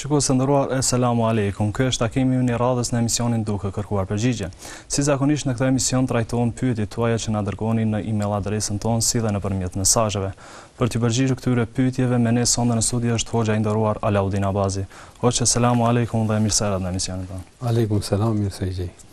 Shikues të nderuar, Eselamu Alejkum. Ky është takimi ynë i radhës në emisionin Duke kërkuar përgjigje. Si zakonisht në këtë emision trajtohen pyetjet tuaja që na dërgoni në email adresën tonë si dhe nëpërmjet mesazheve. Për t'iu përgjigjur këtyre pyetjeve me ne sonde në studio është hoxha i nderuar Alaudin Abazi. Hoxhë, Eselamu Alejkum dhe mirë se erdhët në emisionin tonë. Alejkum selam, mirë se ju gjej.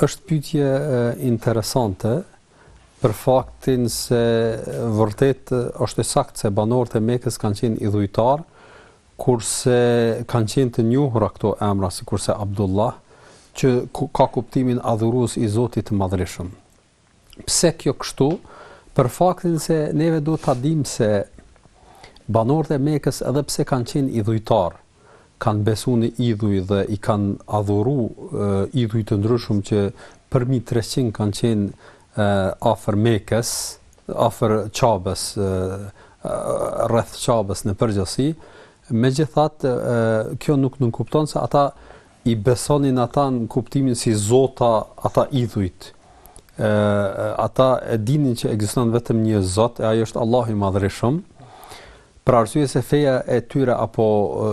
Është pyetje interesante për faktin se vërtet është e saktë se banorët e Mekës kanë qenë idhujtarë, kurse kanë qenë të njohura këto emra sikurse Abdullah, që ka kuptimin adhurues i Zotit të Madhërishëm. Pse kjo kështu? Për faktin se neve duhet ta dimë se banorët e Mekës edhe pse kanë qenë idhujtarë, kanë besu në idhuj dhe i kanë adhuru idhuj të ndryshëm që përmbi 300 kanë qenë afër Mekës, afër Qabës, rreth Qabës në përgjithësi, megjithatë kjo nuk nënkupton se ata I besonin ata në kuptimin si zota, ata idhujt. Ë ata e dinin që ekziston vetëm një Zot, e ai është Allahu i Madhërishëm. Për arsye se feja e tyre apo e,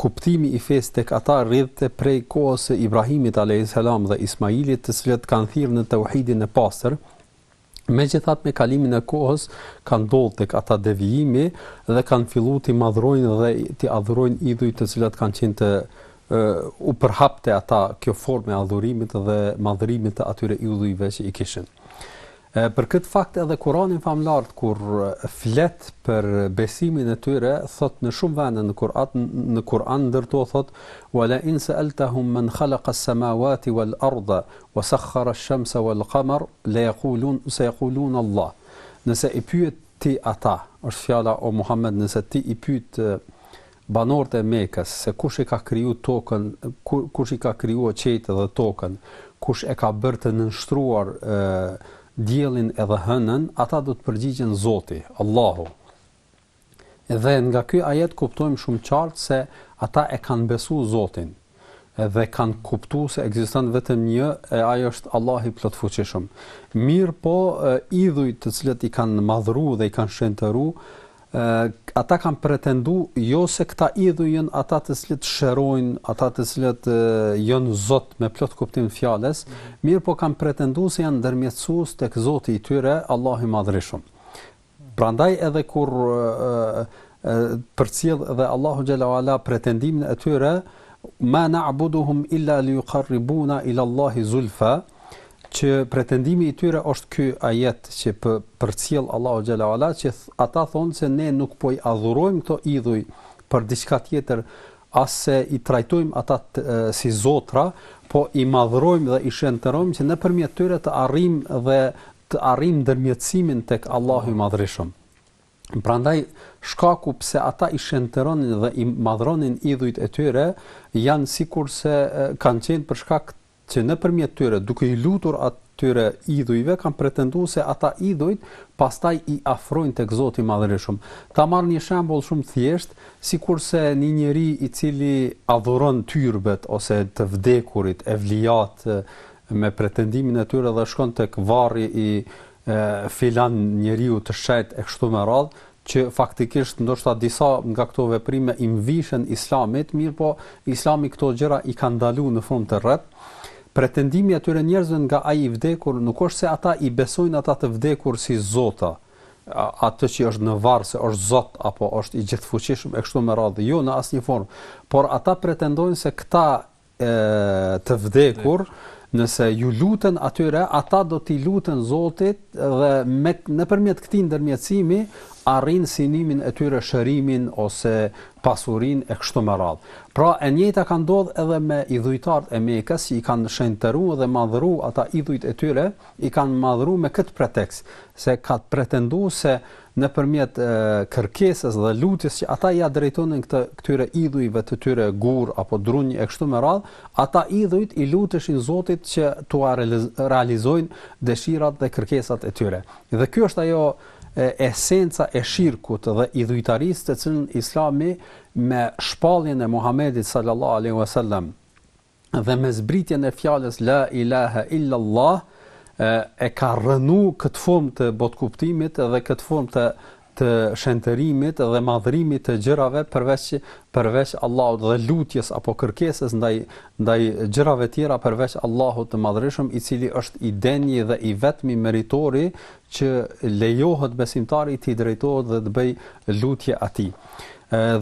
kuptimi i fesë tek ata rridhte prej kohës së Ibrahimit alayhis salam dhe Ismailit, të cilët kanë thirrë në tauhidin e pastër, Megjithatë me kalimin e kohës ka ndodhë tek ata devijimi dhe kanë fillu t'i madhrojnë dhe t'i adhurojnë idhuj të cilat kanë qenë të u përhap te ata kjo formë e adhurimit dhe madhërimit të atyre idhujve që i kishin. E, për këtë fakt edhe Kurani famëlartë kur flet për besimin e tyre, thotë në shumë vende në Kur'an, në Kur'an ndër to thotë: "Wa la in sa'altahum man khalaqa as-samawati wal-ardha wa sakhkhara ash-shamsa wal-qamar Lejekulun, sejekulun Allah, Nëse i pyet ti ata, është fjala o Muhammed nëse ti i pyet banorët e Mekës se kush e ka kriju tokën, kush i ka kriju qiejt dhe tokën, kush e ka bërë të nënshtruar e, diellin edhe hënën, ata do të përgjigjen Zoti, Allahu. Dhe nga ky ajet kuptojmë shumë qartë se ata e kanë besu Zotin dhe kanë kuptu se ekziston vetëm një e ai është Allahu i plotfuqishëm. Mirëpo idhujt të cilët i kanë madhru dhe i kanë shenjtëru, ata kanë pretendu jo se këta idhuj janë ata të cilët shërojnë, ata të cilët janë Zot me plot kuptim fjalës, mirëpo kanë pretendu se janë ndërmjetësues tek Zoti i tyre, Allahu i madhrishëm. Prandaj edhe kur përcjell dhe Allahu xhel-le ue ala pretendimin e tyre ma na'buduhum illa liyuqarribuna ila Allahi zulfa që pretendimi i tyre është ky ajet që përcjell Allahu xhel-le ue ala që ata thonë se ne nuk po i adhurojmë këto idhuj për diçka tjetër as se i trajtojmë ata si zotra, po i madhërojmë dhe i shenjtërojmë që nëpërmjet tyre të arrijmë dhe të arrijmë ndërmjetësimin tek Allahu i Madhërishëm. Prandaj shkaku pse ata i shenjtëronin dhe i madhëronin idhujt e tyre janë sikurse kanë qenë për shkak që nëpërmjet tyre duke i lutur atyre idhujve kanë pretendu se ata idhujt pastaj i afrojnë tek Zoti i Madhërishëm. Ta marr një shembull shumë thjesht, sikurse një njeri i cili adhuron tyrbet ose të vdekurit, evlijat me pretendimin e tyre dhe shkon tek varri i filan njeriu të shenjtë e kështu me radhë, që faktikisht ndoshta disa nga këto veprime i mvishen Islamit, mirëpo Islami këto gjëra i ka ndalu në formë të rreptë. Pretendimi i atyre njerëzve nga ai i vdekur nuk është se ata i besojnë ata të vdekur si zota, atë që është në varr se është zot apo është i gjithëfuqishëm e kështu me radhë, jo në asnjë formë, por ata pretendojnë se këta të vdekur, nëse iu luten atyre, ata do t'i luten Zotit dhe me nëpërmjet këtij ndërmjetësimi arrijnë synimin e tyre shërimin ose pasurinë e kështu me radhë. Pra e njëjta ka ndodh edhe me idhujtarët e Mekës, që i kanë shenjtëru dhe madhëru ata idhujt e tyre, i kanë madhëru me këtë pretekst, se kanë pretendu se nëpërmjet kërkesës dhe lutjes që ata ia drejtonin këtyre idhujve të tyre gurë apo drunj e kështu me radhë, ata idhujt i luteshin Zotit që t'ua realizojnë dëshirat dhe kërkesat e tyre. Dhe kjo është ajo esenca e shirkut dhe idhujtarisë të cilën Islami me shpalljen e Muhamedit sallallahu alejhi wasallam dhe me zbritjen e fjalës la ilaha illa Allah e ka rrënu këtë formë të botkuptimit dhe këtë formë të të shenjtërimit dhe madhërimit të gjërave përveç përveç Allahut dhe lutjes apo kërkesës ndaj ndaj gjërave tjera përveç Allahut të Madhërishëm i cili është i denjë dhe i vetmi meritori që lejohet besimtari t'i drejtohet dhe t'i bëjë lutje atij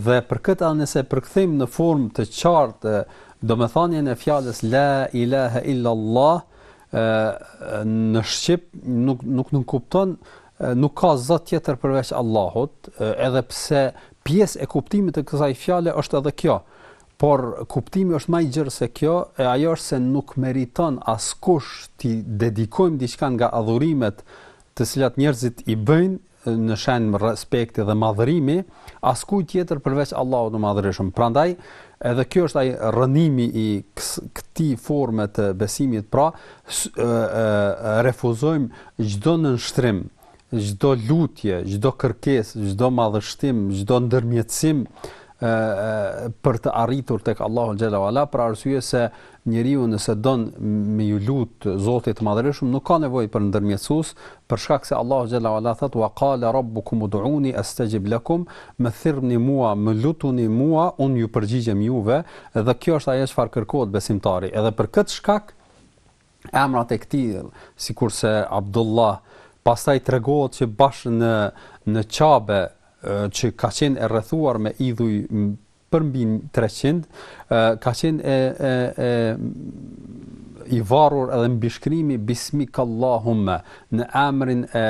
dhe për këtë nëse përkthejmë në formë të qartë domethanien e fjalës la ilaha illa Allah në shqip nuk nuk nënkupton nuk ka zot tjetër përveç Allahut, edhe pse pjesë e kuptimit të kësaj fjale është edhe kjo. Por kuptimi është ma i gjerë se kjo, e ajo është se nuk meriton askush t'i dedikojmë diçka nga adhurimet të cilat njerëzit i bëjnë në shenjë respekti dhe madhërimi askujt tjetër përveç Allahut të Madhërishëm. Prandaj edhe kjo është ai rrënimi i këtij forme të besimit, pra refuzojmë çdo nënshtrim, çdo lutje, çdo kërkesë, çdo madhështim, çdo ndërmjetësim për të arritur tek Allahu xhela wala për arsye se Njeriu nëse don me ju lut Zotit të Madhërishëm nuk ka nevojë për ndërmjetësus, për shkak se Allahu xhalla uala thotë wa qala rabbukum ud'uni astajib lakum, më thirrni mua, më lutuni mua, unë ju përgjigjem juve, dhe kjo është ajo çfarë kërkohet te besimtari. Edhe për këtë shkak emrat e këtillë, sikurse Abdullah, pastaj tregohet që bash në në Qabe që ka qenë e rrethuar me idhuj për mbi 300 ka qenë e e e i varur edhe mbishkrimi bismikallahumma në emrin e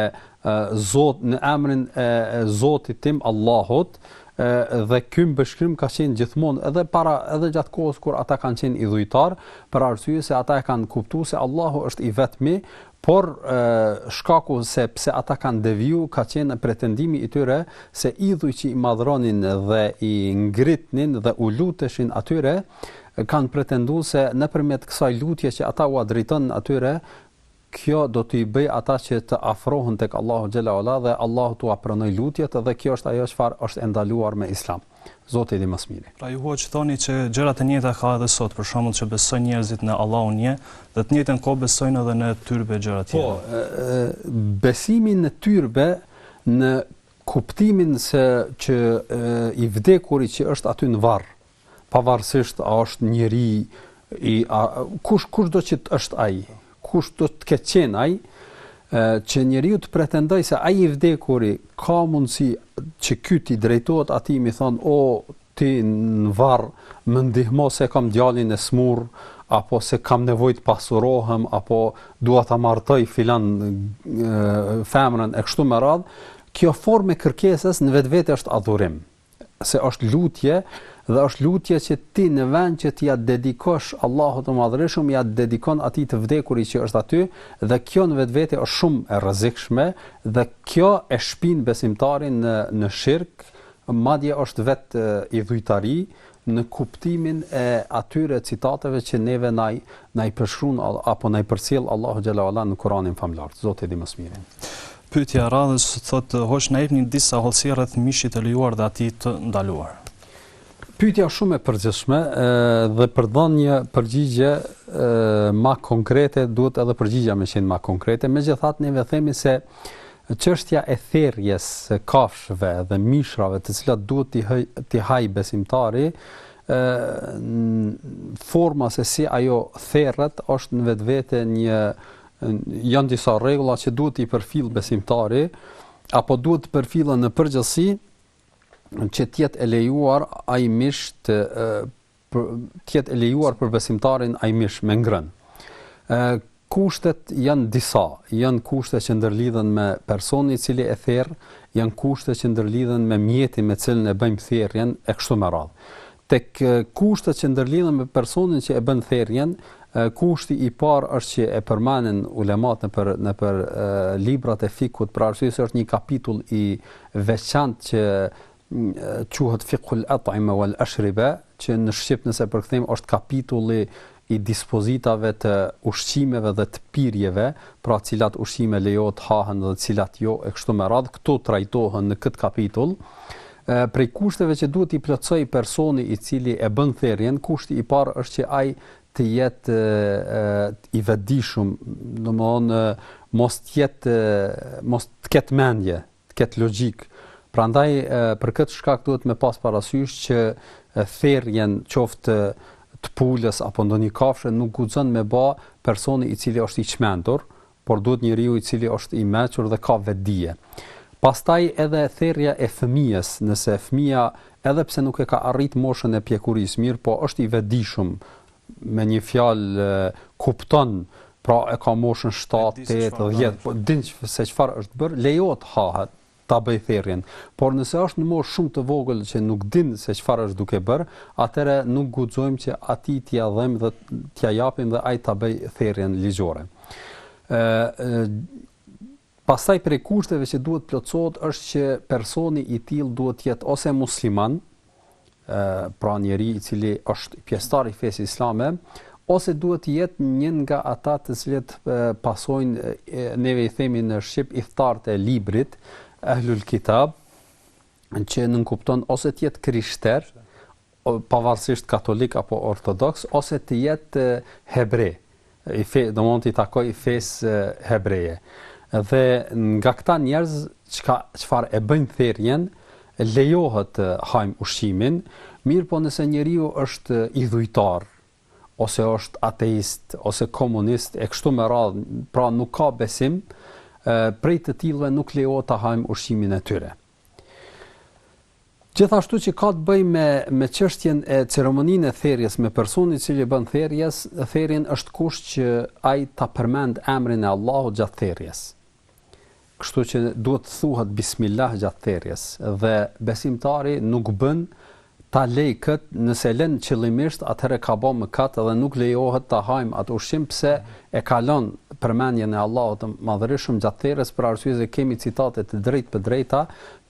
Zot në emrin e Zotit tim Allahut dhe ky mbishkrim ka qenë gjithmonë edhe para edhe gjatë kohës kur ata kanë qenë idhujtar për arsye se ata e kanë kuptuar se Allahu është i vetmi Por, shkaku se pse ata kanë deviju ka qenë pretendimi i tyre se idhuj që i madhronin dhe i ngritnin dhe u luteshin atyre, kanë pretendu se nëpërmjet kësaj lutje që ata ua drejtonin atyre, kjo do t'i bëjë ata që të afrohen tek Allahu xhela uala dhe Allahu t'ua pranojë lutjet dhe kjo është ajo çfarë është e ndaluar me Islam. Zoti di ma s'miri. Pra ju hoxhë thoni që gjëra të njëjta ka edhe sot, për shembull që besojnë njerëzit në Allahun një, dhe të njëjtën kohë besojnë edhe në tyrbe gjëra të tjera. Po, besimi në tyrbe në kuptimin se që e, i vdekuri që është aty në varr, pavarësisht a është njeri i a, kush kushdo që është ai, Kushdo të ketë qenë ai, që njeriu të pretendojë se ai i vdekuri ka mundësi që ky t'i drejtohet atij me i thon o ti në varr më ndihmo se kam djalin e smur apo se kam nevojë të pasurohem apo dua ta martoj filan femrën e kështu me radh kjo formë e kërkesës në vetvete është adhurim se është lutje dhe është lutje që ti në vend që t'ia dedikosh Allahut të Madhërishëm, ia dedikon atij të vdekuri që është aty dhe kjo në vetvete është shumë e rrezikshme dhe kjo e shpin besimtarin në në shirk, madje është vetë idhujtari, në kuptimin e atyre citateve që neve na i na i përshkruan apo na i përcjell Allahu xhala ualla në Kuranin famëlartë. Zoti e di më së miri. Pyetja e radhës thotë hoxhë na jepni disa hollësi rreth mishit të lejuar dhe atij të ndaluar. Pyetja është shumë e përgjithshme dhe për të dhënë një përgjigje më konkrete duhet edhe përgjigja me qenë më konkrete. Megjithatë ne themi se Çështja e therrjes së kafshëve dhe mishrave të cilat duhet t'i hëj, t'i haj besimtari, ë forma se si ajo therret është në vetvete një janë disa rregulla që duhet t'i përfill besimtari apo duhet të përfillen në përgjithësi që të jetë e lejuar ai mish të për të jetë e lejuar për besimtarin ai mish me ngrënë. Ë kushtet janë disa, janë kushte që ndërlidhen me personin i cili e therr, janë kushte që ndërlidhen me mjetin me cilën e bëjmë therrjen e kështu me radhë. Tek kushtet që ndërlidhen me personin që e bën therrjen, kushti i parë është që e përmendën ulemat nëpër nëpër librat e fikhut, pra është është një kapitull i veçantë që quhet Fikhul At'ime wal Ashribe, që në shqip nëse e përkthejmë është kapitulli i dispozitave të ushqimeve dhe të pirjeve, pra cilat ushqime lejohet të hahen dhe cilat jo e kështu me radhë, këto trajtohen në këtë kapitull. Prej kushteve që duhet t'i plotësojë personi i cili e bën therrjen, kushti i parë është që ai të jetë i vetëdijshëm, domthonë mos të jetë mos të ketë mendje, të ketë logjikë. Prandaj për këtë shkak duhet me pas parasysh që therrjen qoftë të pulës apo ndonjë kafshe nuk guxon me ba personi i cili është i çmendur, por duhet njeriu i cili është i meçur dhe ka vetëdije. Pastaj edhe therrja e fëmijës, nëse fëmija edhe pse nuk e ka arrit moshën e pjekurisë, mirëpo është i vetëdijshëm, me një fjalë kupton, pra e ka moshën 7, 8, 10, po din se çfarë është bërë, lejohet të hahet, ta bëjë therrjen. Por nëse është në moshë shumë të vogël që nuk din se çfarë është duke bërë, atëherë nuk guxojmë që atij t'ia dhëmë dhe t'ia japim dhe ai ta bëjë therrjen ligjore. Ë Pastaj prej kushteve që duhet të plotësohet është që personi i tillë duhet të jetë ose musliman, ë pra njeri i cili është pjesëtar i fesë islame, ose duhet të jetë një nga ata të cilët pasojnë neve i themi në shqip ithtarët e librit Ahlul Kitab që nënkupton ose të jetë krishter pavarësisht katolik apo ortodoks ose të jetë hebre, i fe, domethënë t'i takojë fesë hebreje. Dhe nga këta njerëz çka çfarë e bëjnë therrjen, lejohet të hajmë ushqimin, mirëpo nëse njeriu është idhujtar ose është ateist ose komunist e kështu me radhë, pra nuk ka besim, prej të tillëve nuk lejohet ta hajmë ushqimin e tyre. Gjithashtu që ka të bëjë me me çështjen e ceremoninë e therjes me personin i cili e bën therjes, therjen është kusht që ai ta përmend emrin e Allahut gjatë therjes. Kështu që duhet të thuhet bismillah gjatë therjes dhe besimtari nuk bën ta lej kët nëse e len qëllimisht atëherë ka ba mëkat dhe nuk lejohet ta hajmë atë ushqim pse e ka lan përmendjen e Allahut të madhërishëm gjatë therës për arsye se kemi citate të drejtpërdrejta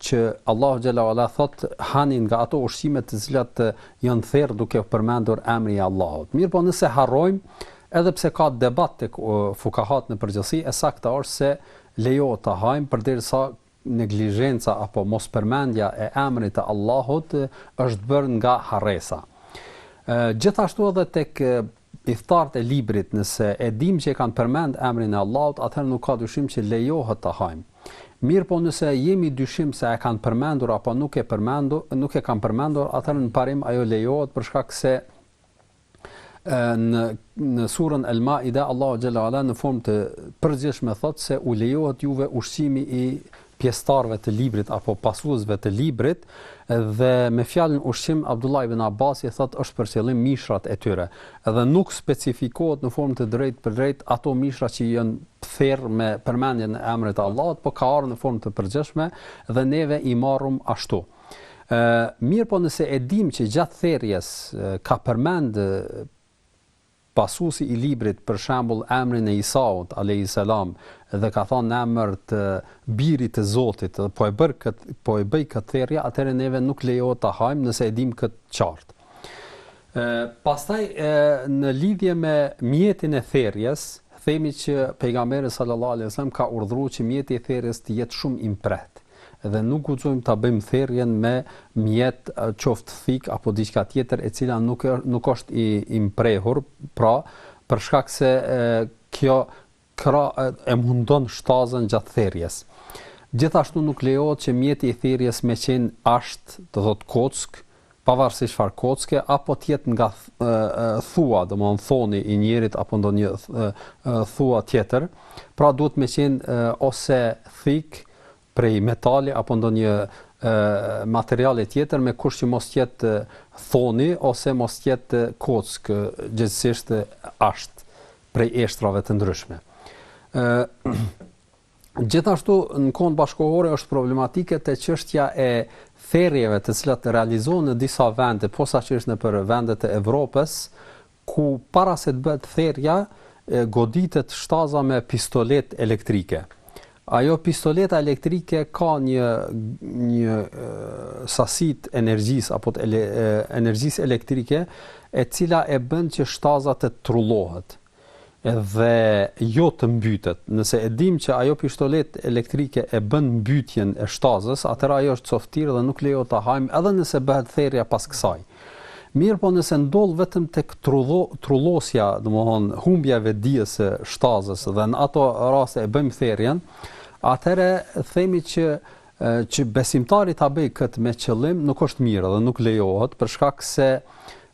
që Allahu xhalla uala thot hani nga ato ushqime të cilat janë therë duke përmendur emri i Allahut mirëpo nëse harrojmë edhe pse ka debat tek fukahat në përgjithësi e sakta është se lejohet ta hajmë përderisa neglizhenca apo mospërmendja e emrit të Allahut është bërë nga harresa. Gjithashtu edhe tek ithtarët e librit, nëse e dimë që e kanë përmend emrin e Allahut, atëherë nuk ka dyshim që lejohet ta hajmë. Mirëpo nëse jemi dyshim se e kanë përmendur apo nuk e përmendu, nuk e kanë përmendur, atëherë në parim ajo lejohet për shkak se në në surën El Maida Allahu xhalla ala në formë të përgjithshme thotë se u lejohet juve ushqimi i pjesëtarëve të librit apo pasuesve të librit dhe me fjalën ushqim Abdullah ibn Abbasi thotë është për qëllim mishrat e tyre dhe nuk specifikohet në formë të drejtpërdrejtë ato mishra që janë therr me përmendjen e emrit të Allahut, po ka ardhur në formë të përgjithshme dhe neve i marrum ashtu. Mirëpo nëse e dimë që gjatë therrjes ka përmend pasuesi i librit për shembull emrin e Isaut alejhi selam dhe ka thënë në emër të birit të Zotit po e bër kët po e bëj këtë therrje atëherë neve nuk lejohet ta hajmë nëse e dimë këtë qartë. Ë pastaj e, në lidhje me mjetin e therrjes themi që pejgamberi sallallahu alejhi ue selem ka urdhëruar që mjeti i therrjes të jetë shumë i mprehtë. dhe nuk guxojmë ta bëjmë therrjen me mjet qoftë thikë apo diçka tjetër e cila nuk nuk është i i mprehur, pra për shkak se e, kjo kra e mundon shtazën gjatë therrjes. Gjithashtu nuk lejohet që mjeti i therrjes me qenë asht, do të thotë kock, pavarësisht çfarë kocke apo të jetë nga thua, domethënë thoni i njerit apo ndonjë thua tjetër, pra duhet me qenë ose thik prej metali apo ndonjë materiali tjetër me kusht që mos të jetë thoni ose mos të jetë kockë, gjegjësisht asht prej eshtrave të ndryshme. Gjithashtu në kohën bashkëkohore është problematike te çështja e therrjeve të cilat realizohen në disa vende, posaçërisht nëpër vendet e Evropës, ku para se të bëhet therrja, goditet shtaza me pistoletë elektrike. Ajo pistoleta elektrike ka një një sasi të energjisë apo të ele, energjisë elektrike, e cila e bën që shtaza të trullohet. edhe jo të mbytet. Nëse e dimë që ajo pishtoletë elektrike e bën mbytjen e shtazës, atëherë ajo është coftirë dhe nuk lejohet ta hajmë edhe nëse bëhet therrja pas kësaj. Mirëpo nëse ndodh vetëm te trullo, trullosja, domethënë humbja e vetëdijes së shtazës dhe në ato raste e bëjmë therrjen, atëherë themi që që besimtari ta bëjë këtë me qëllim nuk është mirë dhe nuk lejohet për shkak se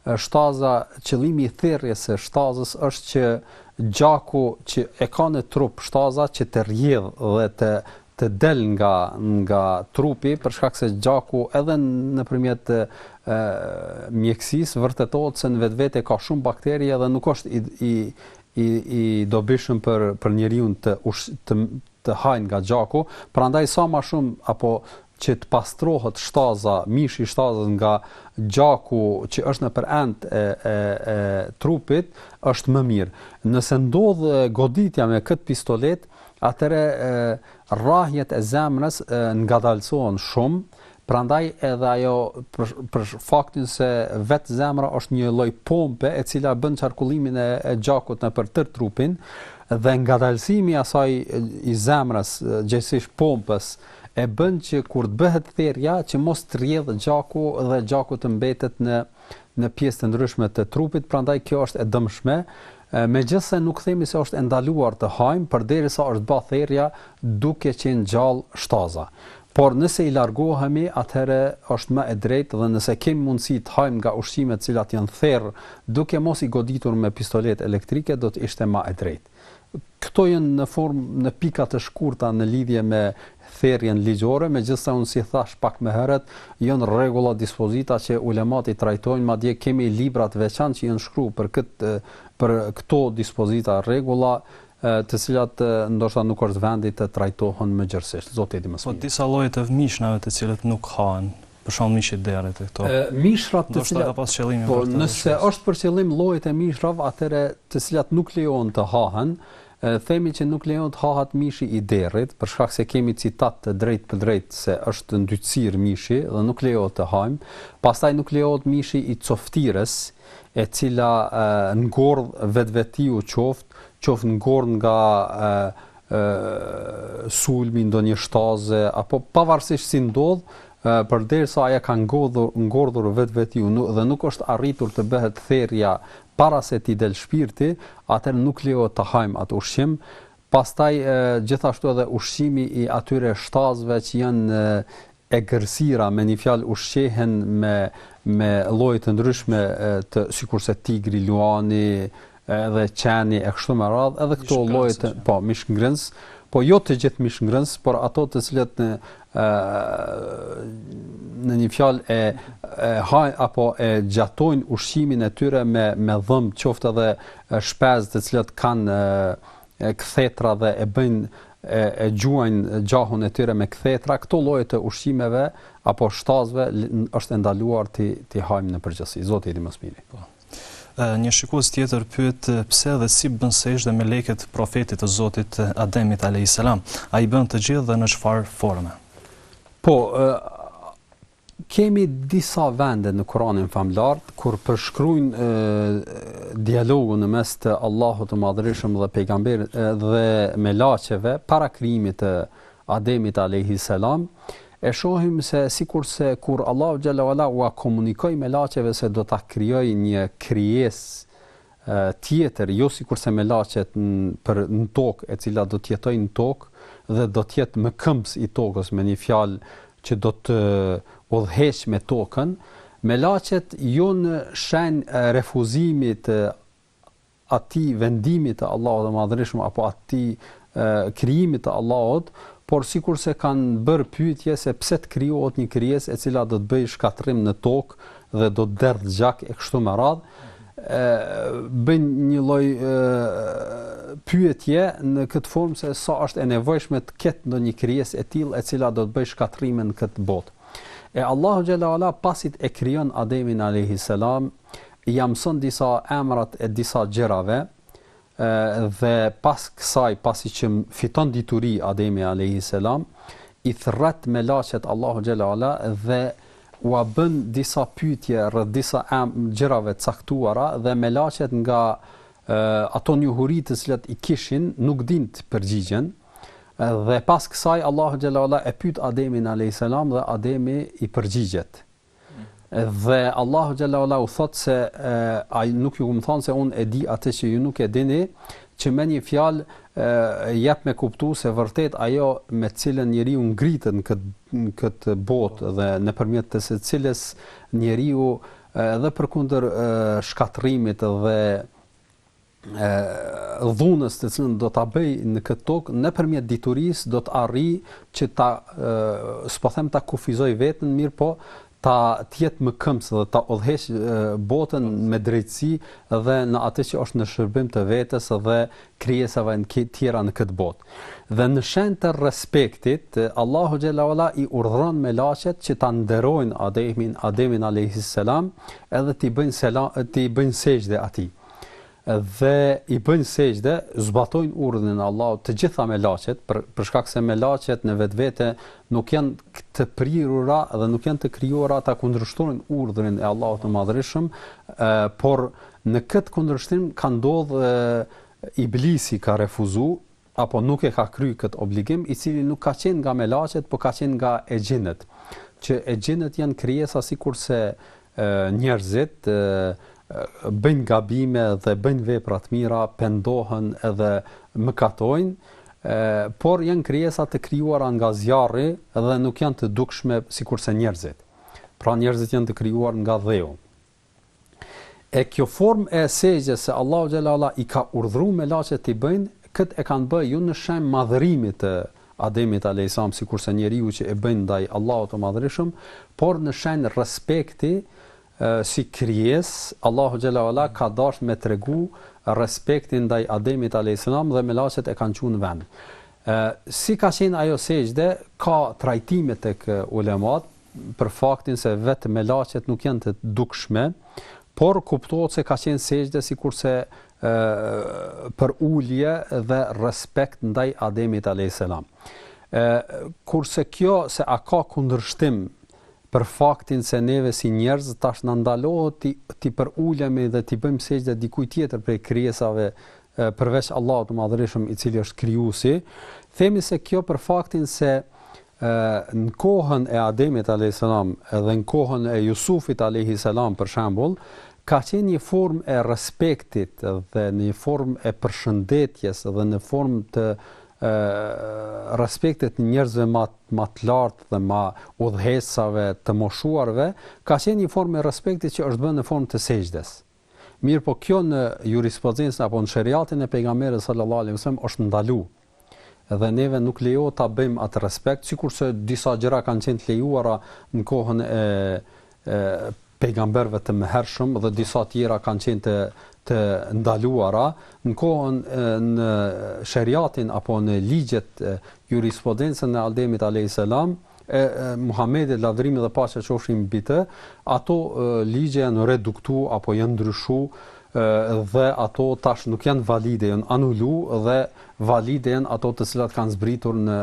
Shtaza, Qëllimi i therrjes së shtazës është që gjaku që e ka në trup shtaza që të rrjedhë dhe të të del nga nga trupi për shkak se gjaku edhe nëpërmjet mjekësisë vërtetohet se në vetvete ka shumë bakterie edhe nuk është i i i dobishëm për për njeriu të të të hajnë nga gjaku, prandaj sa ma shumë apo që të pastrohet shtaza, mishi i shtazës nga gjaku që është nëpër enët e e e trupit, është më mirë. Nëse ndodh goditja me këtë pistoletë, atëherë rrahjet e zemrës ngadalësohen shumë, Prandaj edhe ajo për, për faktin se vetë zemra është një lloj pompe e cila bën qarkullimin e, e gjakut nëpër tërë trupin dhe ngadalësimi i asaj i zemrës, gjegjësisht pompës, e bën që kur të bëhet therrja që mos të rrjedhë gjaku dhe gjaku të mbetet në në pjesë të ndryshme të trupit, prandaj kjo është e dëmshme, megjithëse nuk themi se është e ndaluar të hajmë përderisa është ba therrja duke qenë gjallë shtaza. Por nëse i largohemi, atëherë është më e drejtë dhe nëse kemi mundësi të hajmë nga ushqimet të cilat janë therrë duke mos i goditur me pistoletë elektrike do të ishte më e drejtë. Këto janë në formë në pika të shkurta në lidhje me therrjen ligjore, megjithëse unë si thashë pak më herët, janë rregulla, dispozita që ulemat i trajtojnë, madje kemi libra të veçantë që janë shkruar për këtë për këto dispozita, rregulla, të cilat ndoshta nuk është vendi të trajtohen më gjerësisht. Zoti e di më së po, miri. Po disa lloje të mishnave të cilët nuk hahen Për shembull mishi i derrit e këto. Mishrat të cilat... ka pas qëllimin po, për të... Nëse është për qëllim llojet e mishrave, atëherë të cilat nuk lejohen të hahen, themi që nuk lejohet të hahet mishi i derrit, për shkak se kemi citat të drejtpërdrejtë se është ndytësirë mishi dhe nuk lejohet të hajmë. Pastaj nuk lejohet mishi i coftirës, e cila ngordh vetvetiu qoftë, qoftë ngordh nga sulmi, ndonjë shtaze apo pavarësisht si ndodh, përderisa ajo ka ngordhur, ngordhur vetvetiu dhe nuk është arritur të bëhet therrja para se t'i del shpirti, atëherë nuk lejohet ta hajmë atë ushqim. Pastaj gjithashtu edhe ushqimi i atyre shtazëve që janë egërsira me një fjalë ushqehen me me lloje të ndryshme të sikurse tigri, luani, edhe qeni e kështu me radhë, edhe këto lloje të po mishngrënës, po jo të gjithë mishngrënës, por ato të cilat në ë në një fjalë e e hajn apo e gjatojnë ushqimin e tyre me me dhëmbë qoftë edhe shpezë të cilat kanë e kthetra dhe e bëjnë e e gjuajnë gjahun e tyre me kthetra këto lloje të ushqimeve apo shtazëve është e ndaluar t'i t'i hajmë në përgjithësi Zoti e di më së miri po Një shikues tjetër pyet pse dhe si bënë sexhde melekët profetit të Zotit Ademit alejhi selam. A i bënë të gjithë dhe në çfarë forme? Po, Kemi disa vende në Kur'anin Famëlartë kur përshkruajnë dialogun në mes të Allahut të Madhërishëm dhe pejgamberit dhe melaqeve para krijimit të Ademit alejhi selam, e shohim se sikurse kur Allahu xhel-le ue ala ua komunikoi melaqeve se do ta krijojë një krijesë tjetër, jo sikurse melaqet për në tokë, e cila do të jetojë në tokë dhe do të jetë mëkëmbës i tokës me një fjalë që do të udhëheqë me tokën, melaqet jo në shenjë refuzimi të atij vendimi të Allahut të Madhërishëm apo atij krijimit të Allahut, por sikurse kanë bërë pyetje se pse të krijohet një krijesë e cila do të bëjë shkatërrim në tokë dhe do të derdhë gjak e kështu me radhë, bëjnë një lloj pyetje në këtë formë se sa është e nevojshme të ketë ndonjë krijesë e tillë e cila do të bëjë shkatërrimin në këtë botë. E Allahu xhel-le ue ala pasi që e krijon Ademin alejhi selam, ia mëson disa emrat e disa gjërave, e, dhe pas kësaj pasi që fiton dituri Ademi alejhi selam i thret melaqet Allahu xhel-le ue ala dhe ua bën disa pyetje rreth disa gjërave të caktuara dhe melaqet nga ato njohuri të cilat i kishin nuk din të përgjigjen dhe pas kësaj Allahu xhel-le ue ala e pyet Ademin alejhi selam dhe Ademi i përgjigjet Dhe Allahu xhel-le ue ala u thotë se a nuk ju kam thënë se unë e di atë që ju nuk e dini, që me një fjalë jep me kuptu se vërtet ajo me të cilën njeriu ngritet në këtë në këtë botë dhe nëpërmjet të së cilës njeriu edhe përkundër shkatërrimit dhe e dhunës të cilën do ta bëjë në këtë tokë nëpërmjet diturisë do të arrijë që ta s'po them ta kufizojë veten mirëpo ta të jetë më këmbës dhe ta udhëheqë botën me drejtësi dhe në atë që është në shërbim të vetes dhe krijesave të tjera në këtë botë. Dhe në shenjë të respektit, Allahu xhele ve ala i urdhëron melaqet që ta nderojnë Ademin, Ademin alejhis selam, edhe t'i bëjnë selam, t'i bëjnë sexhde atij. dhe i bëjnë sexhde, zbatojnë urdhrin e Allahut të gjitha melaqet, për për shkak se melaqet në vetvete nuk janë të prirura dhe nuk janë të krijuara ta kundërshtojnë urdhrin e Allahut të Madhërishëm, por në këtë kundërshtim ka ndodhur iblisi ka refuzu apo nuk e ka kry këtë obligim, i cili nuk ka qenë nga melaqet, po ka qenë nga exhinët, që exhinët janë krijesa sikurse njerëzit, bëjnë gabime dhe bëjnë vepra të mira, pendohen edhe mëkatojnë, por janë krijesa të krijuara nga zjarri dhe nuk janë të dukshme sikurse njerëzit. Pra njerëzit janë të krijuar nga dheu. E kjo formë e sexhdes se Allahu xhele ve ala i ka urdhëru melaqet t'i bëjnë, këtë e kanë bë jo në shenjë madhërimi të Ademit alejhis selam sikurse njeriu që e bëjnë ndaj Allahut të Madhërishëm, por në shenjë respekti si krijesë, Allahu xhele ve ala ka dashtë me tregu respektin ndaj Ademit alejhis selam dhe melaqet e kanë çu në vend. Si ka qenë ajo sexhde, ka trajtime tek ulemat, për faktin se vetë melaqet nuk janë të dukshme, por kuptohet se ka qenë sexhde sikurse përulje dhe respekt ndaj Ademit alejhis selam. Ë kurse kjo se a ka kundërshtim për faktin se neve si njerëz tash na ndalohet t'i t'i përulemi dhe t'i bëjmë sexhde dikujt tjetër prej krijesave përveç Allahut të Madhërishëm i cili është krijuesi, themi se kjo për faktin se E, në kohën e Ademit alejhis selam edhe në kohën e Jusufit alejhis selam për shembull, ka qenë një formë e respektit dhe një formë e përshëndetjes dhe në formë të respektit të njerëzve ma, ma të lartë dhe ma udhëheqësave të moshuarve, ka qenë një formë e respektit që është bënë në formë të sexhdes. Mirëpo kjo në jurisprudencën apo në sheriatin e Pejgamberit sallallahu alejhi ve selem është ndalu. Dhe neve nuk na lejohet ta bëjmë atë respekt, sikurse disa gjëra kanë qenë të lejuara në kohën e e pejgamberëve të mëhershëm dhe disa tjera kanë qenë të të ndaluara në kohën në sheriatin apo në ligjet jurisprudencën e Ademit alejhis selam e Muhamedit lavdërimi dhe paqja qofshin mbi të, ato ligje janë reduktu apo janë ndryshu dhe ato tash nuk janë valide, janë anulu dhe valide janë ato të cilat kanë zbritur në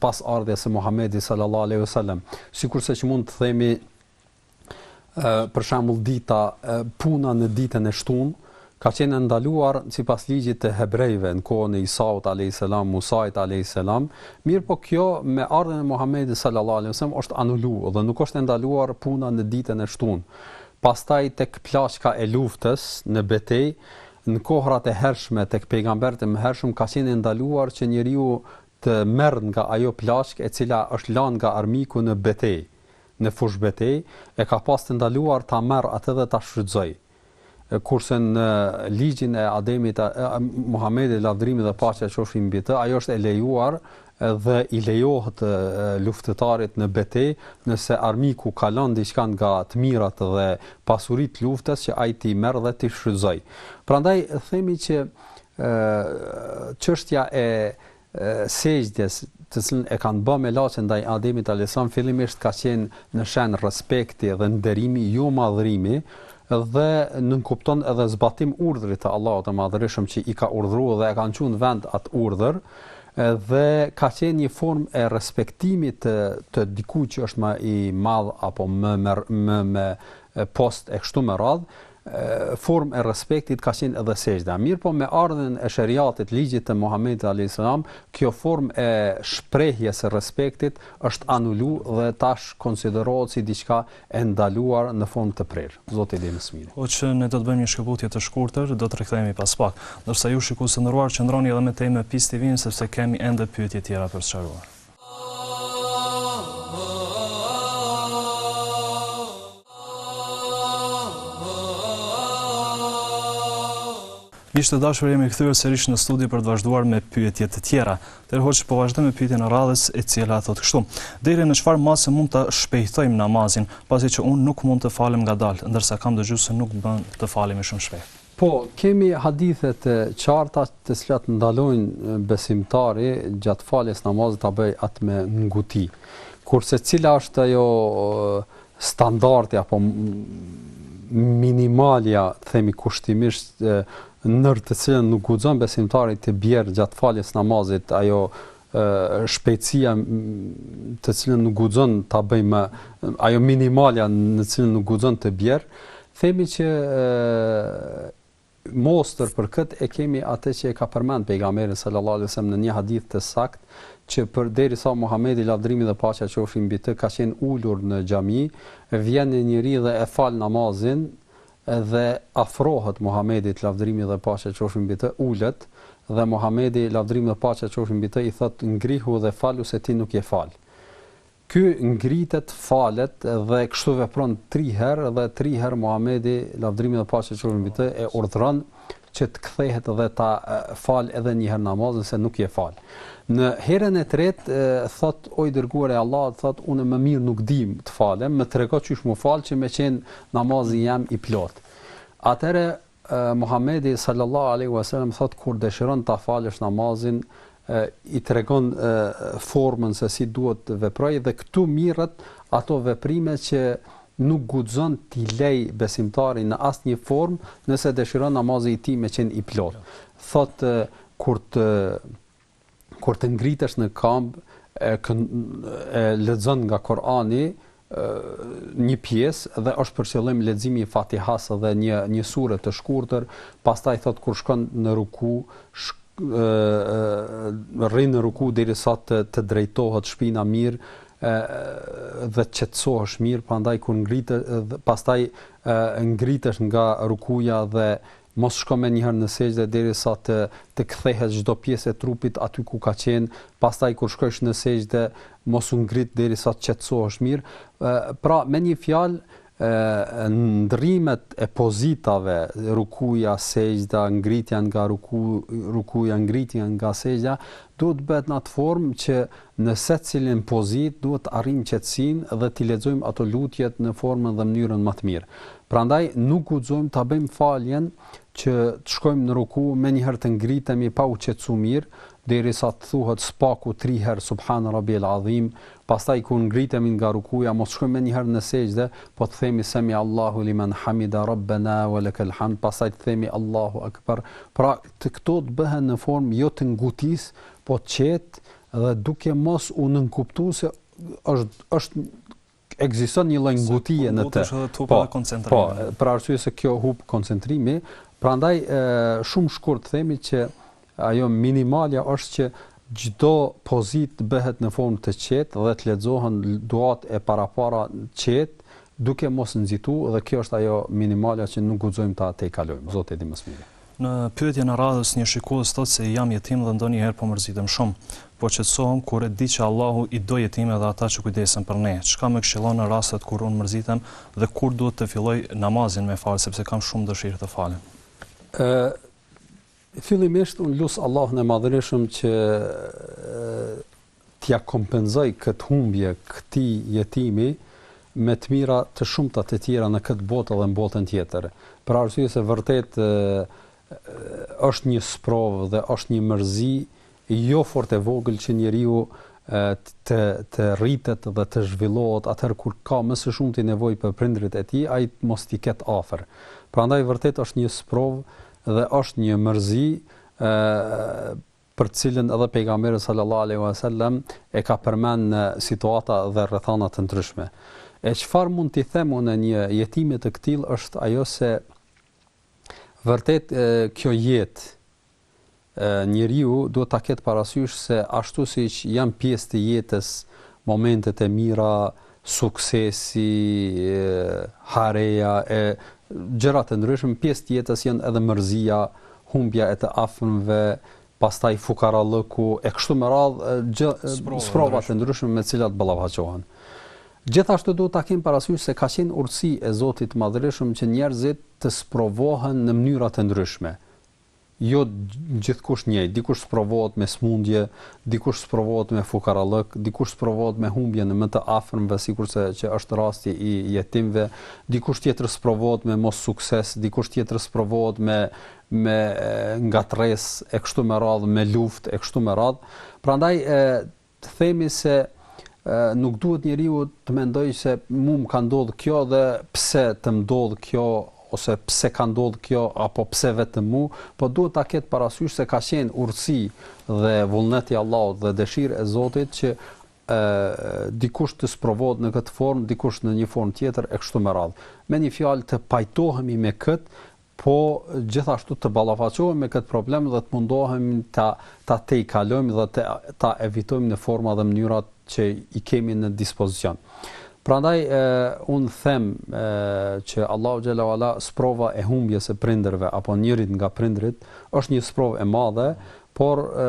pas ardhjes së Muhamedit sallallahu alaihi wasallam. Sikurse që mund të themi për shembull dita puna në ditën e shtunë ka qenë e ndaluar sipas ligjit të hebrejve në kohën e Isaut alayhis salam, Musait alayhis salam, mirëpo kjo me ardhjen e Muhamedit sallallahu alaihi wasallam është anulu dhe nuk është e ndaluar puna në ditën e shtunë. Pastaj tek plaçka e luftës në betejë në kohrat e hershme tek pejgambert e mëhershëm ka qenë e ndaluar që njeriu të merr nga ajo plaçkë e cila është lanë nga armiku në betejë. në fushëbetejë, e ka pas të ndaluar ta merr atë dhe ta shfrytëzojë. Kurse në ligjin e Ademit, Muhamedit lavdërimi dhe paqja qofshin mbi të, ajo është e lejuar dhe i lejohet luftëtarit në betejë nëse armiku ka lënë diçka nga të mirat dhe pasuritë e luftës që ai t'i merr dhe t'i shfrytëzojë. Prandaj themi që çështja e sexhdes të cilën e kanë bë melaqet ndaj Ademit alejhissalam fillimisht ka qenë në shenjë respekti dhe nderimi jo madhrimi dhe nënkupton edhe zbatim urdhrit të Allahut të Madhërishëm që i ka urdhru dhe e kanë çuar në vend atë urdhër dhe ka qenë një formë e respektimit të, të dikujt që është më i madh apo me post e kështu me radhë formë e respektit ka qenë edhe sexhdja. Mirëpo me ardhjen e sheriatit, ligjit të Muhamedit alayhis salam, kjo formë e shprehjes së respektit është anulu dhe tash konsiderohet si diçka e ndaluar në formë të prerë. Zoti di më së miri. Hoxhë, ne do të bëjmë një shkëputje të shkurtër, do të rikthehemi pas pak. Ndërsa ju shikues të nderuar qëndroni edhe më tej me Peace TV-në sepse kemi ende pyetje tjera për të sqaruar. Miq të dashur, jemi kthyer sërish në studio për të vazhduar me pyetje të tjera. Nderuar hoxhë po vazhdojmë me pyetjen e radhës, e cila thotë kështu: Deri në çfarë mase mund ta shpejtojmë namazin, pasi që unë nuk mund të falem ngadalë, ndërsa kam dëgjuar se nuk bën të falemi shumë shpejt. Po, kemi hadithe të qarta të cilat ndalojnë besimtari gjatë faljes së namazit ta bëjë atë me nguti. Kurse cila është ajo standardi apo minimalja, themi kushtimisht nër të cilën nuk guxon besimtari të bjerë gjatë faljes së namazit ajo shpejtësia të cilën nuk guxon ta bëjmë ajo minimalja në cilën nuk guxon të bjerë, themi që mostër për këtë e kemi atë që e ka përmend pejgamberi sallallahu alajhi wasallam në një hadith të saktë që përderisa Muhamedi lavdrimi dhe paqja qofshin mbi të ka qenë ulur në xhami, vjen një njeri dhe e fal namazin dhe afrohet Muhamedit, lavdërimi dhe paqja qofshin mbi të, ulet, dhe Muhamedi, lavdërimi dhe paqja qofshin mbi të, i thotë, Ngrihu dhe falu se ti nuk je fal. Ky ngritet, falet dhe kështu vepron tri herë dhe tri herë Muhamedi, lavdërimi dhe paqja qofshin mbi të, e urdhëron, që të kthehet dhe ta fal edhe një herë namazin se nuk je fal. Në herën e tretë thot o i dërguar i Allahut thot unë më mirë nuk di të falem, më trego qysh m'u fal që me qen namazi jem i plot. Atëherë Muhamedi sallallahu alaihi wasallam thot kur dëshiron ta falësh namazin i tregon formën se si duhet të veprojë dhe këtu mirren ato veprime që nuk guxon t'i lej besimtari në asnjë formë, nëse dëshiron namazi i tij me qenë i plot. Thot kur të kur të ngritesh në këmbë e, e lexon nga Kurani, një pjesë dhe është për qëllim leximi i Fatihasë dhe një një sure të shkurtër, pastaj thot kur shkon në ruku, shk, rrin në ruku derisa të të drejtohet shpina mirë, dhe të qetësohesh mirë, prandaj kur ngritë pastaj ngritesh nga rukuja dhe Mos shko menjëherë në sexhde derisa të të kthehet çdo pjesë e trupit aty ku ka qenë, pastaj kur shkojsh në sexhde mos u ngrit derisa të qetësohesh mirë. Pra, me një fjalë, ndrrimet e pozitave, rukuja, sexhda, ngritja nga ruku, rukuja, ngritja nga sexhda, duhet të bëhet në atë formë që Në secilën pozitë duhet të arrijmë qetësinë dhe t'i lexojmë ato lutjet në formën dhe mënyrën më të mirë. Prandaj, nuk guxojmë ta bëjmë faljen që të shkojmë në ruku, menjëherë të ngritemi pa u qetësu mirë, derisa të thuhet së paku tri herë Subhane Rabbijel Adhim, pastaj kur ngritemi nga rukuja, mos shkojmë menjëherë në sexhde, po të themi Semi Allahu limen hamida Rabbena wa lekel hamd, pastaj të themi Allahu Ekber. Pra, të këto të bëhen në formë jo të ngutisë, po të qetë, Dhe duke mos u nënkuptu se është është ekziston një lloj ngutie në të. Po, po, për arsye se kjo humb koncentrimin, prandaj shumë shkurt themi që ajo minimalja është që çdo pozitë të bëhet në formë të qetë dhe të lexohen duat e parapara qetë duke mos nxitu dhe kjo është ajo minimalja që nuk guxojmë ta tejkalojmë. Zoti e di më së miri. Në pyetjen e radhës një shikues thotë se jam jetim dhe ndonjëherë po mërzitem shumë. Po qetësohem kur e di që Allahu i do jetimet dhe ata që kujdesen për ne. Çka më këshilloni në rastet kur unë mërzitem dhe kur duhet të filloj namazin me fal sepse kam shumë dëshirë të falem? Fillimisht unë lus Allahun e Madhërishëm që t'ia kompenzojë këtë humbje këtij jetimi me të mira të shumta të tjera në këtë botë dhe në botën tjetër. Për arsye se vërtet është një sprovë dhe është një mërzi jo fort e vogël që njeriu të të rritet dhe të zhvillohet atëherë kur ka më së shumti nevojë për prindërit e tij, ai mos t'i ketë afër. Prandaj vërtet është një sprovë dhe është një mërzi për të cilën edhe pejgamberi sallallahu alejhi ve sellem e ka përmendur në situata dhe rrethana të ndryshme. E çfarë mund t'i them unë një jetimi të këtill është ajo se vërtet kjo jetë njeriu duhet ta ketë parasysh se ashtu siç janë pjesë të jetës momentet e mira, suksesi, hareja e gjëra të ndryshme, pjesë të jetës janë edhe mërzia, humbja e të afërmve, pastaj fukarallëku e kështu me radhë sprova të ndryshme me të cilat ballafaqohen. Gjithashtu duhet ta kemi parasysh se ka qenë urtësi e Zotit të Madhërishëm që njerëzit të sprovohen në mënyra të ndryshme. Jo gjithkush njëjtë, dikush sprovohet me smundje, dikush sprovohet me fukarallëk, dikush sprovohet me humbjen e më të afërmve sikurse që është rasti i jetimëve, dikush tjetër sprovohet me mossukses, dikush tjetër sprovohet me me ngatërresë e kështu me radhë, me luftë e kështu me radhë. Prandaj Të themi se nuk duhet njeriu të mendojë se mu më ka ndodh kjo dhe pse të më ndodh kjo ose pse ka ndodh kjo apo pse vetëm mu, po duhet ta ketë parasysh se ka qenë urtësi dhe vullnet i Allahut dhe dëshirë e Zotit që dikush të sprovohet në këtë formë, dikush në një formë tjetër e kështu me radhë. Me një fjalë të pajtohemi me këtë Po gjithashtu të ballafaqohemi me këtë problem dhe të mundohemi ta ta tejkalojmë dhe ta ta evitojmë në forma dhe mënyrat që i kemi në dispozicion. Prandaj e, un them e, që Allahu xhel-le ue ala sprova e humbjes së prindërve apo njërit nga prindrit është një sprovë e madhe, por e,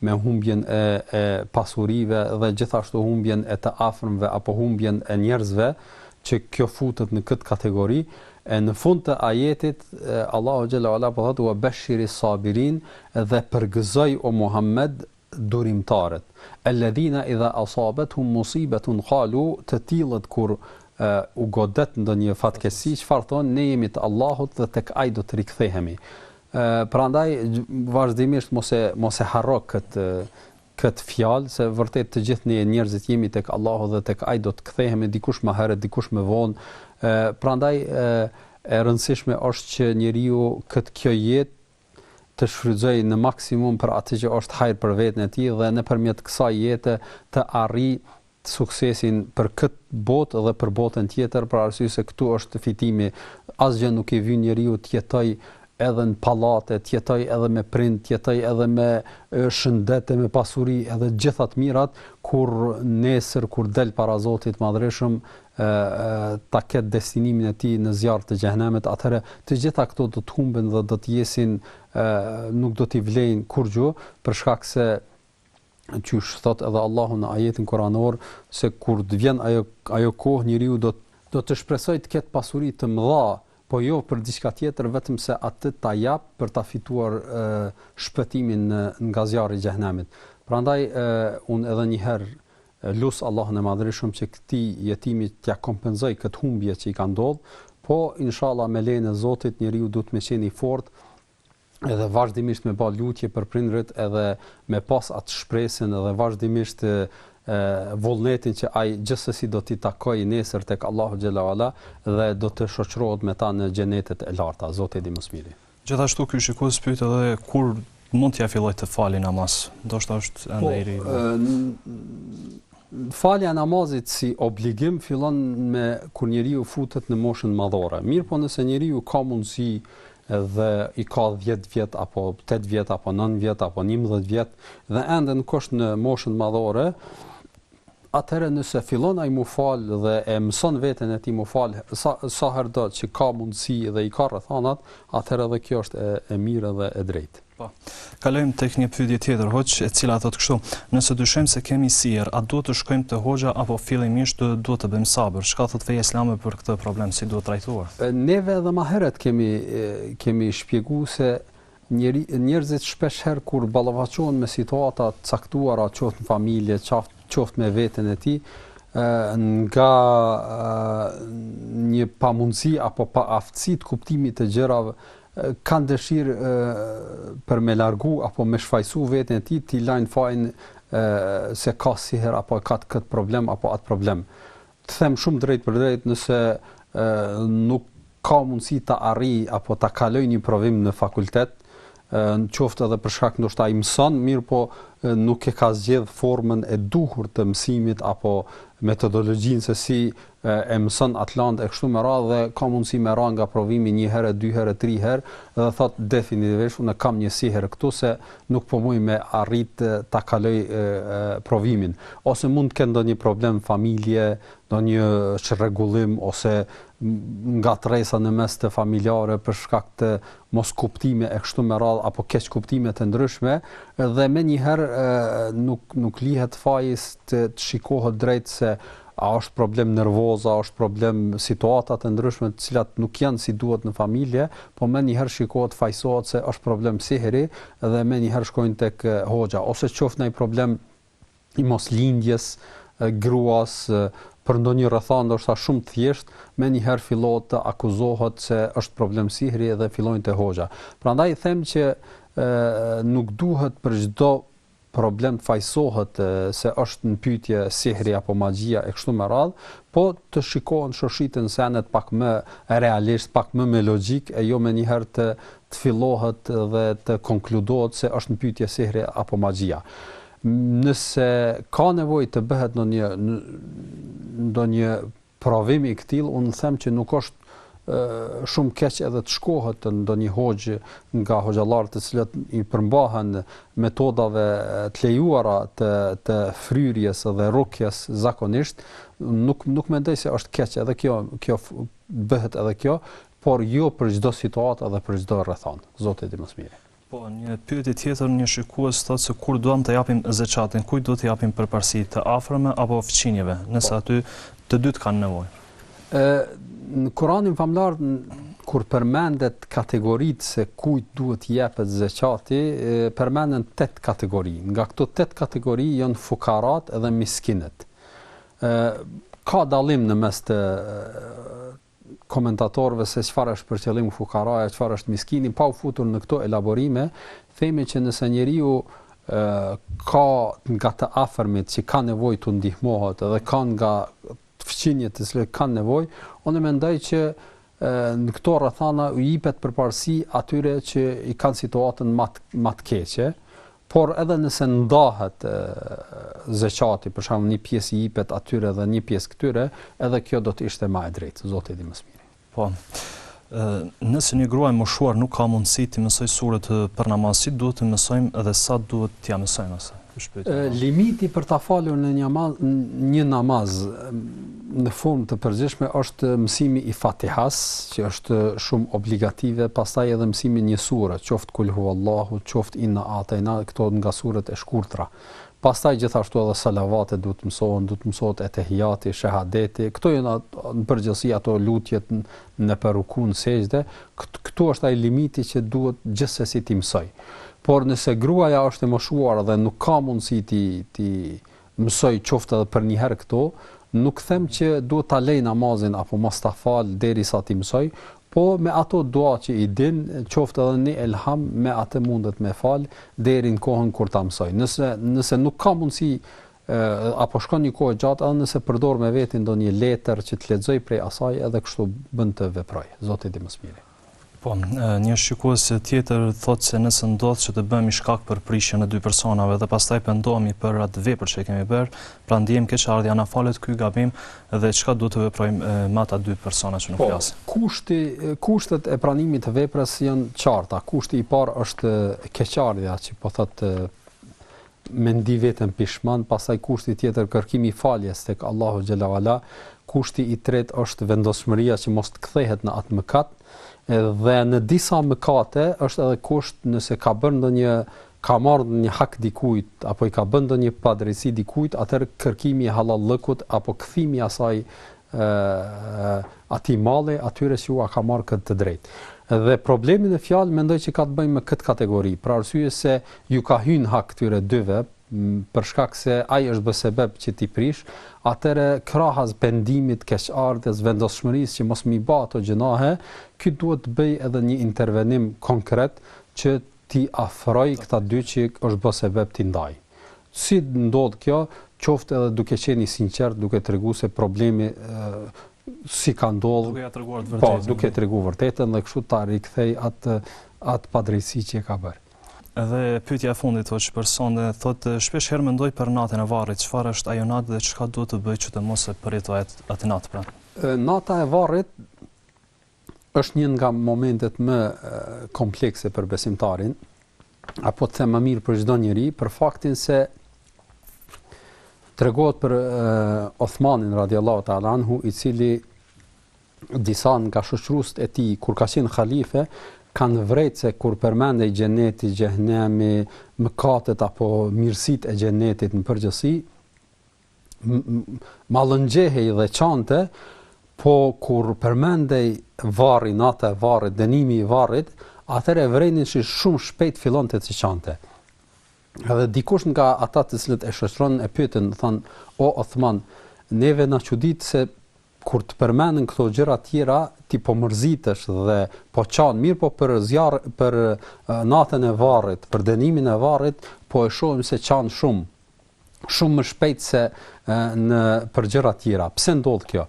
me humbjen e e pasurive dhe gjithashtu humbjen e të afërmve apo humbjen e njerëzve që kjo futet në këtë kategori e në fund të ajetit Allahu xhele ve ala po thotë wa bashiri sabirin dhe përgëzoi o Muhammed durimtarët alladhina idha asabatuhum musibatun qalu të tillët kur u godet ndonjë fatkeqësi çfarë thonë ne jemi të Allahut dhe tek ai do të rikthehemi Prandaj vazhdimisht mos e mos e harro kët kët fjalë se vërtet të gjithë ne njerëzit jemi të Allahut dhe tek Ai do të kthehemi dikush më herët, dikush më vonë. Prandaj e rëndësishme është që njeriu këtë kjo jetë të shfrytëzojë në maksimum për atë që është hajër për veten e tij dhe nëpërmjet kësaj jete të arrijë suksesin për kët botë dhe për botën tjetër për arsye se këtu është fitimi asgjë nuk i vyn njeriu të jetoj edhe në pallate të jetoj edhe me prind të jetoj edhe me shëndet e me pasuri edhe të gjitha të mirat kur nesër kur del para Zotit madhërishëm ta ketë destinimin e tij në zjarr të xhehenemit atëherë të gjitha këto do të humben dhe do të jesin nuk do t'i vlejnë kurgjo për shkak se qysh thot edhe Allahu në ajetin kuranor se kur të vjen ajo ajo kohë njeriu do do të shpresojë të ketë pasuri të mëdha, po jo për diçka tjetër vetëm se atë ta jap për ta fituar e, shpëtimin në, nga zjarri i xhehenemit. Prandaj e, un edhe një herë lus Allahun e Madhërishëm që këtij jetimi t'ia kompenzoj këtë humbje që i ka ndodh, po inshallah me lejen e Zotit njeriu duhet me qenë i fortë edhe vazhdimisht me ba lutje për prindërit edhe me pas atë shpresën edhe vazhdimisht vullnetin që ai gjithsesi do t'i takoj nesër tek Allahu xhele ve ala dhe do të shoqërohet me ta në xhenetet e larta Zoti di më së miri. Gjithashtu ky shikues pyet edhe kur mund t'ia filloj të fali namaz. Ndoshta është ende po, i ri. Falja e namazit si obligim fillon me kur njeriu futet në moshën madhore. Mirpo nëse njeriu ka mundësi dhe i ka dhjetë vjet apo tetë vjet apo nëntë vjet apo njëmbëdhjetë vjet dhe ende nuk është në moshën madhore, atëherë nëse fillon ai mu fal dhe e mëson veten e tij mu fal sa sa herë do që ka mundësi dhe i ka rrethanat, atëherë edhe kjo është e e mirë dhe e drejtë. Po. Kalojmë tek një pyetje tjetër, hoxhë, e cila thotë kështu, Nëse dyshojmë se kemi sihir, a duhet të shkojmë te hoxha apo fillimisht duhet të bëjmë sabër? Çka thotë feja islame për këtë problem, si duhet trajtuar? Neve edhe më herët kemi kemi shpjegu se njeri njerëzit shpesh herë kur ballafaqohen me situata të caktuara, qoftë në familje, qoftë qoftë me veten e tij, nga një pamundësi apo paaftësi të kuptimit të gjërave, kanë dëshirë për me largu apo me shfajsu veten e tij, t'i lajnë fajin se ka siher apo e ka këtë problem apo atë problem. Të them shumë drejtpërdrejt nëse nuk ka mundësi ta arrijë apo ta kalojë një provim në fakultet, qoftë edhe për shkak ndoshta i mëson, mirëpo nuk e ka zgjedh formën e duhur të mësimit apo metodologjinë se si e mëson atë landë e kështu me radhë dhe ka mundësi me ra nga provimi një herë, dy herë, tri herë dhe thotë definitivisht unë kam një siher këtu se nuk po muj me arrit ta kaloj e, e, provimin. Ose mund të ketë ndonjë problem familje, ndonjë çrregullim ose ngatërresa në mes të familjarëve për shkak të moskuptimeve e kështu me radhë apo keqkuptime të ndryshme dhe menjëherë nuk nuk lihet faji të, të shikohet drejt se A është problem nervoz, a është problem situata të ndryshme të cilat nuk janë si duhet në familje, po menjëherë shikohet, fajësohet se është problem sihri dhe menjëherë shkojnë tek hoxha. Ose qoftë naj problem i moslindjes, gruas, për ndonjë rrethanë ndoshta shumë të thjeshtë, menjëherë fillohet të akuzohet se është problem sihri dhe fillojnë te hoxha. Prandaj them që ë nuk duhet për çdo problem të fajësohet se është në pyetje sihri apo magjia e kështu me radhë, po të shikohen shoshiten senet pak më realisht, pak më me logjikë e jo menjëherë të të fillohet dhe të konkludohet se është në pyetje sihri apo magjia. Nëse ka nevojë të bëhet në një në një provim i këtillë unë them që nuk është shumë keq edhe të shkohet te ndonjë hoxhë nga hoxhallarët të cilët i përmbahen metodave të lejuara të të fryrjes dhe rukjes zakonisht nuk nuk mendoj se është keq edhe kjo kjo bëhet edhe kjo por jo për çdo situatë edhe për çdo rrethanë Zoti e di më së miri Po, një pyetje tjetër, një shikues thotë se kur duam të japim zeqatin, kujt duhet t'i japim përparësi, të afërmve apo fqinjëve, nëse ata të dytë kanë nevojë? Ë në Kur'anin famëlartë kur përmendet kategoritë se kujt duhet t'i jepet zeqati, përmenden tetë kategori. Nga këto tetë kategori janë fukarat dhe miskinët. Ë ka dallim në mes të komentatorëve se çfarë është për qëllim fukaraja, çfarë është miskini, pa u futur në këto elaborime, themi që nëse njeriu ë ka nga të afërmit që ka nevojë të ndihmohet dhe ka nga fqinjët të cilët kanë nevojë, unë mendoj që në këto rrethana u jipet përparësi atyre që e kanë situatën më më të keqe, Por edhe nëse ndahet zeqati, për shembull, një pjesë i jepet atyre dhe një pjesë këtyre, edhe kjo do të ishte më e drejtë, Zoti di më së miri. Po. Ë, nëse një grua e moshuar nuk ka mundësi t'i mësoj suret për namaz, si duhet të mësojmë edhe sa duhet t'ia mësojmë asaj? Limiti për ta falur një namaz, një namaz në formë të përgjithshme është mësimi i Fatihas, që është shumë obligative, pastaj edhe mësimi një sure, qoftë Kul Huwallahu, qoftë Inna Atayna, këto nga suret e shkurtra. Pastaj gjithashtu edhe salavate duhet të mësohen, duhet të mësohet etehijati, shahadeti, këto janë në përgjithësi ato lutjet në për ruku, në sexhde, këtu është ai limiti që duhet gjithsesi t'i mësoj. Por nëse gruaja është e moshuar dhe nuk ka mundësi t'i t'i mësoj qoftë edhe për një herë këto, nuk them që duhet ta lej namazin apo mos ta fal derisa t'i mësoj, po me ato dua që i din, qoftë edhe një elham me atë mundet me fal deri në kohën kur ta mësoj. Nëse nëse nuk ka mundësi apo shkon një kohë gjatë edhe nëse përdor me veti ndonjë letër që të lexoj prej asaj edhe kështu bën të veproj. Zoti di më së miri. Po, një shikues tjetër thotë se nëse ndodh që të bëhemi shkak për prishjen e dy personave dhe pastaj pendohemi për atë vepër që e kemi bërë, pra ndjejmë keqardhje, a na falet ky gabim dhe çka duhet të veprojmë me ata dy persona që nuk po, flasin? Po, kushti, kushtet e pranimit të veprës janë të qarta. Kushti i parë është keqardhja që po thotë me ndi veten pishman, pastaj kushti tjetër kërkimi i faljes tek Allahu xhelle ue ala, kushti i tretë është vendosmëria që mos të kthehet në atë mëkat, dhe në disa mëkate është edhe kusht nëse ka bërë ndonjë ka marrë ndonjë hak dikujt apo i ka bërë ndonjë padrejtësi dikujt, atëherë kërkimi i halallëkut apo kthimi i asaj atij malli atyre që ua ka marrë këtë të drejtë. Dhe problemi në fjalë mendoj që ka të bëjë me këtë kategori, për arsye se ju ka hyrë hak këtyre dyve për shkak se ai është bë sebeb që t'i prish, atëherë krahas pendimit, keqardhjes, vendosshmërisë që mos me i bë ato gjynahe, ky duhet të bëj edhe një intervenim konkret që t'i afroj këta dy që është bë sebeb t'i ndaj si ndodh kjo qoftë edhe duke qenë i sinqert duke tregu se problemi si ka ndodh duke ja treguar të po, vërtetën po duke tregu vërtetën dhe kështu ta rikthej atë atë padrejtësi që e ka bërë Edhe pyetja e fundit thotë për sonte, thotë shpesh herë mendoj për natën e varrit, çfarë është ajo natë dhe çka duhet të bëj që të mos e përjetoj atë natë pra. Nata e varrit është një nga momentet më komplekse për besimtarin, apo të them më mirë për çdo njeri, për faktin se tregohet për uh, Osmanin radiallahu ta'ala anhu, i cili disa nga shoqërusit e tij, kur ka qenë khalife, kanë vrejtë se kur përmendej xheneti, xhehnemi, mëkatet apo mirësitë e xhenetit në përgjithësi, mallëngjehej dhe qante, po kur përmendej varri, nata e varrit, dënimi i varrit, atëherë e vrenin që shumë shpejt fillonte të qante. Edhe dikush nga ata të cilët e shoqëronin e pyetën, thanë, "O Osman, neve na çudit se kur të përmenden këto gjëra të tjera, ti po mërzitesh dhe po qan mirë, po për zjarr për natën e varrit, për dënimin e varrit, po e shohim se qan shumë." shumë më shpejt se për gjëra të tjera. Pse ndodh kjo?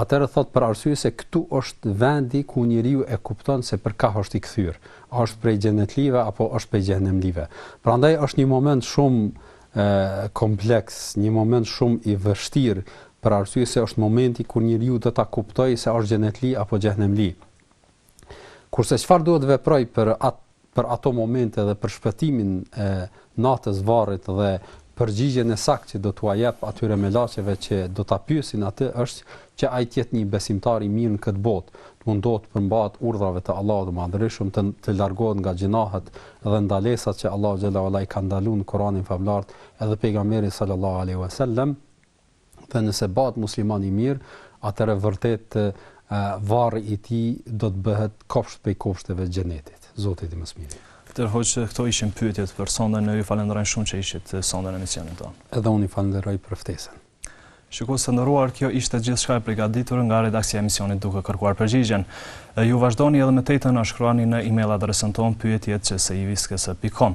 Atëherë thotë për arsye se këtu është vendi ku njeriu e kupton se për kah është i kthyer. A është prej xhenetlive apo është prej xhehnemlive. Prandaj është një moment shumë kompleks, një moment shumë i vështirë për arsye se është momenti kur njeriu do ta kuptojë se është xhenetli apo xhehnemli. Kurse çfarë duhet të veprojë për atë për ato momente dhe për shpëtimin e natës së varrit dhe përgjigjen e saktë që do t'ua japë atyre melaqeve që do ta pyesin atë është që ai të jetë një besimtar i mirë në këtë botë, të mundohet t'u përmbahet urdhrave të Allahut të Madhërishëm, të, të largohet nga gjynahet dhe ndalesat që Allahu xhalla ua ala i ka ndaluar në Kur'anin famëlartë edhe pejgamberi sallallahu alaihi wasallam, dhe nëse bëhet musliman i mirë, atëherë vërtet varri i tij do të bëhet kopsht prej kopshteve të xhenetit. Zoti i di më së miri. Doktor Hoxhë, këto ishin pyetjet për sonte, ne ju falënderojmë shumë që ishit sonte në emisionin tonë. Edhe unë ju falënderoj për ftesën. Shikues të nderuar, kjo ishte gjithçka e përgatitur nga redaksia e emisionit duke kërkuar përgjigjen. Ju vazhdoni edhe më tej të na shkruani në email adresën tonë pyetjet që se i viskës pikë com.